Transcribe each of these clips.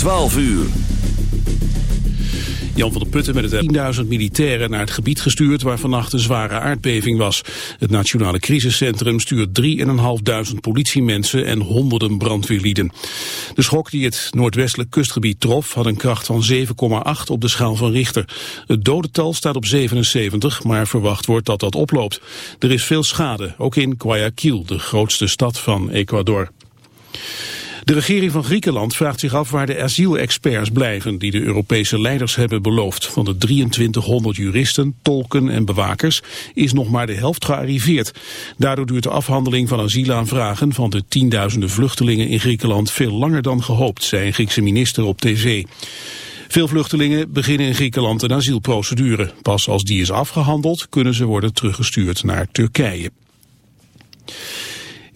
12 uur. Jan van der Putten met het 10.000 militairen naar het gebied gestuurd waar vannacht een zware aardbeving was. Het Nationale Crisiscentrum stuurt 3.500 politiemensen en honderden brandweerlieden. De schok die het noordwestelijk kustgebied trof had een kracht van 7,8 op de schaal van Richter. Het dodental staat op 77, maar verwacht wordt dat dat oploopt. Er is veel schade, ook in Guayaquil, de grootste stad van Ecuador. De regering van Griekenland vraagt zich af waar de asielexperts blijven die de Europese leiders hebben beloofd. Van de 2300 juristen, tolken en bewakers is nog maar de helft gearriveerd. Daardoor duurt de afhandeling van asielaanvragen van de tienduizenden vluchtelingen in Griekenland veel langer dan gehoopt, zei een Griekse minister op tv. Veel vluchtelingen beginnen in Griekenland een asielprocedure. Pas als die is afgehandeld kunnen ze worden teruggestuurd naar Turkije.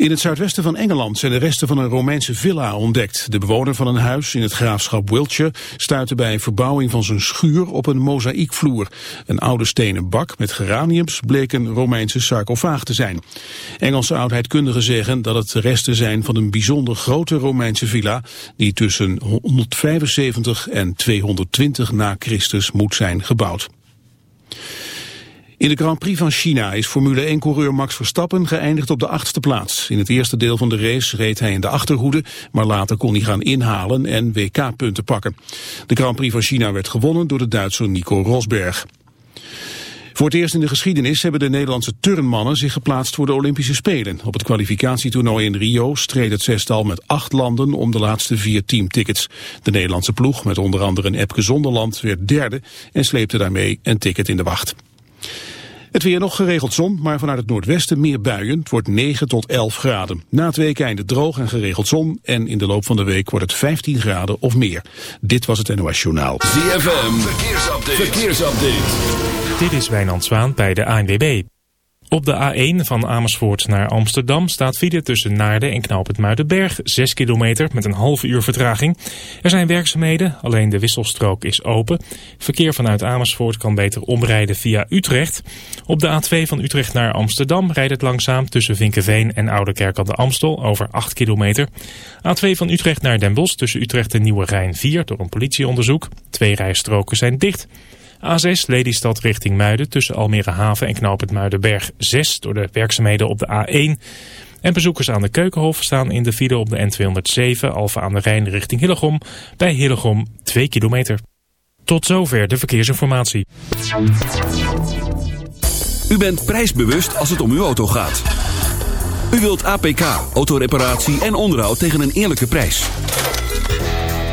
In het zuidwesten van Engeland zijn de resten van een Romeinse villa ontdekt. De bewoner van een huis in het graafschap Wiltshire stuitte bij verbouwing van zijn schuur op een mozaïekvloer. Een oude stenen bak met geraniums bleek een Romeinse sarcofaag te zijn. Engelse oudheidkundigen zeggen dat het resten zijn van een bijzonder grote Romeinse villa die tussen 175 en 220 na Christus moet zijn gebouwd. In de Grand Prix van China is Formule 1-coureur Max Verstappen geëindigd op de achtste plaats. In het eerste deel van de race reed hij in de achterhoede, maar later kon hij gaan inhalen en WK-punten pakken. De Grand Prix van China werd gewonnen door de Duitser Nico Rosberg. Voor het eerst in de geschiedenis hebben de Nederlandse turnmannen zich geplaatst voor de Olympische Spelen. Op het kwalificatietoernooi in Rio streed het zestal met acht landen om de laatste vier teamtickets. De Nederlandse ploeg, met onder andere een Epke Zonderland, werd derde en sleepte daarmee een ticket in de wacht. Het weer nog geregeld zon, maar vanuit het noordwesten meer buien. Het wordt 9 tot 11 graden. Na het weekende droog en geregeld zon. En in de loop van de week wordt het 15 graden of meer. Dit was het NOS Journaal. ZFM, verkeersupdate. verkeersupdate. Dit is Wijnand Zwaan bij de ANWB. Op de A1 van Amersfoort naar Amsterdam staat file tussen Naarden en Knoopend Muidenberg. 6 kilometer met een half uur vertraging. Er zijn werkzaamheden, alleen de wisselstrook is open. Verkeer vanuit Amersfoort kan beter omrijden via Utrecht. Op de A2 van Utrecht naar Amsterdam rijdt het langzaam tussen Vinkenveen en Oudekerk aan de Amstel over 8 kilometer. A2 van Utrecht naar Den Bosch tussen Utrecht en Nieuwe Rijn 4 door een politieonderzoek. Twee rijstroken zijn dicht. A6 Lelystad richting Muiden tussen Almere Haven en Knoop het Muidenberg 6 door de werkzaamheden op de A1. En bezoekers aan de Keukenhof staan in de file op de N207 Alfa aan de Rijn richting Hillegom. Bij Hillegom 2 kilometer. Tot zover de verkeersinformatie. U bent prijsbewust als het om uw auto gaat. U wilt APK, autoreparatie en onderhoud tegen een eerlijke prijs.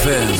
ZFM.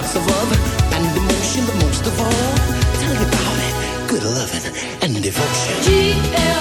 lots of love and emotion, but most of all, tell you about it. Good loving and devotion. G-L-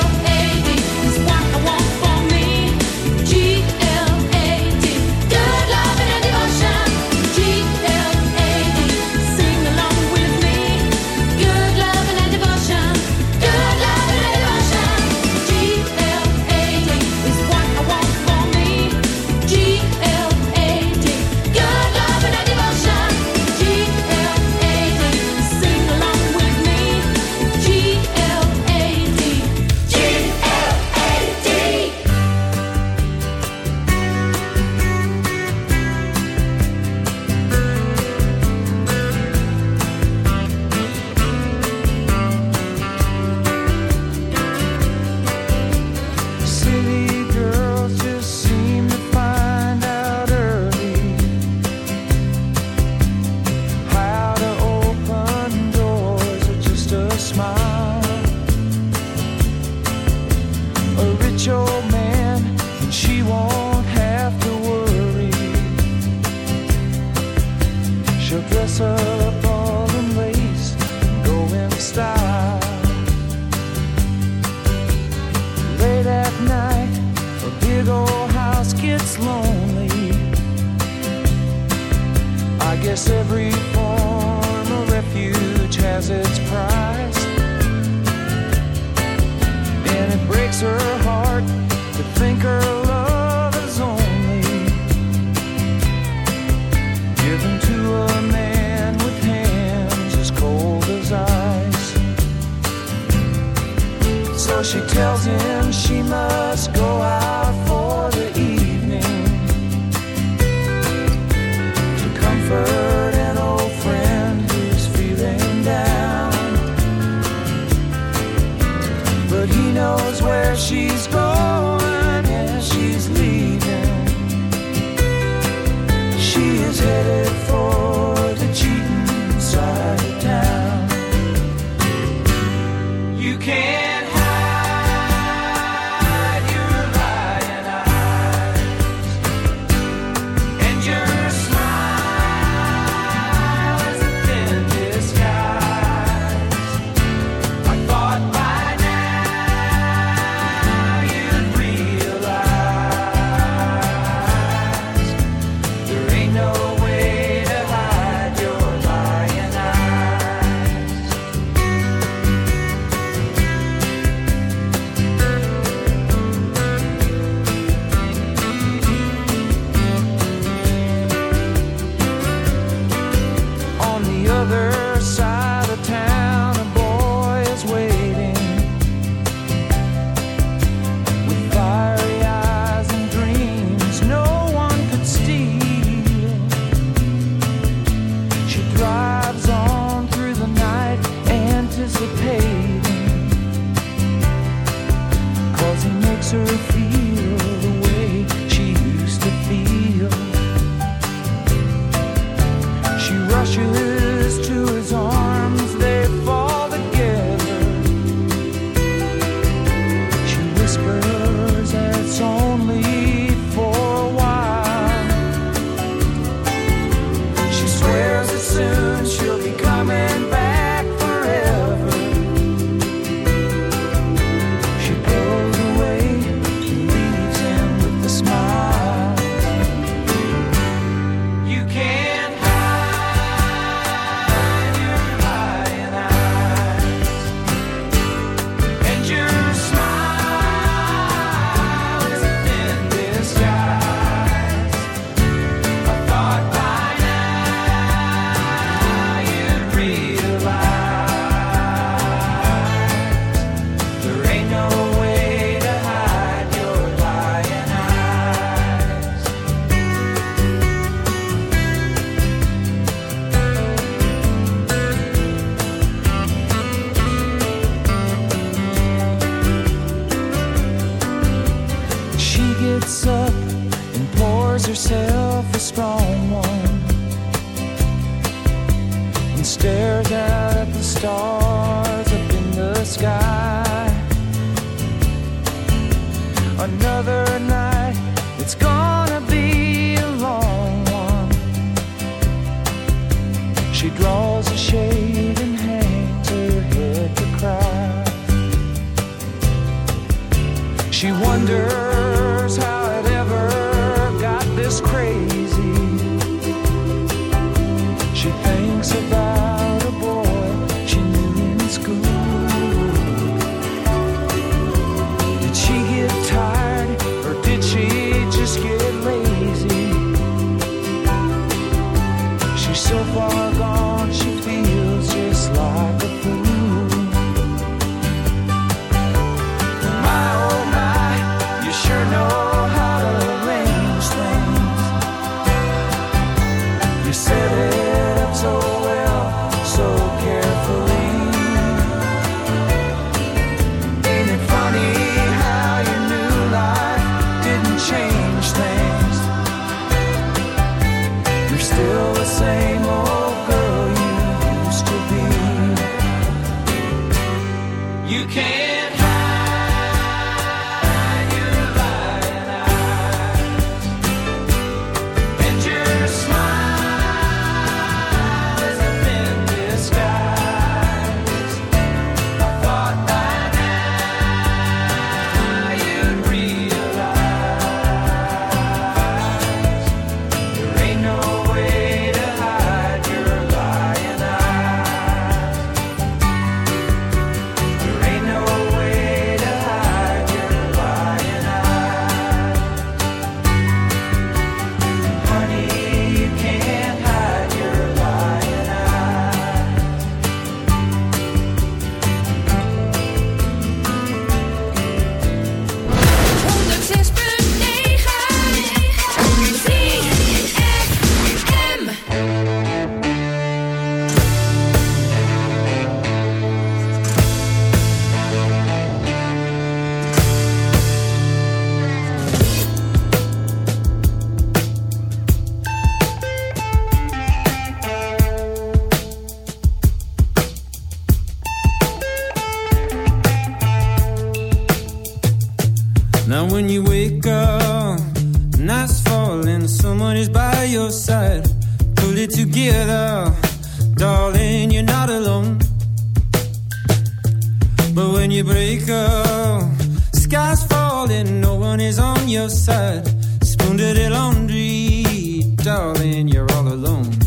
she him she must go out for the evening get darling, you're not alone. But when you break up, sky's falling, no one is on your side. Spoon to the laundry, darling, you're all alone.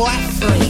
Boyfriend.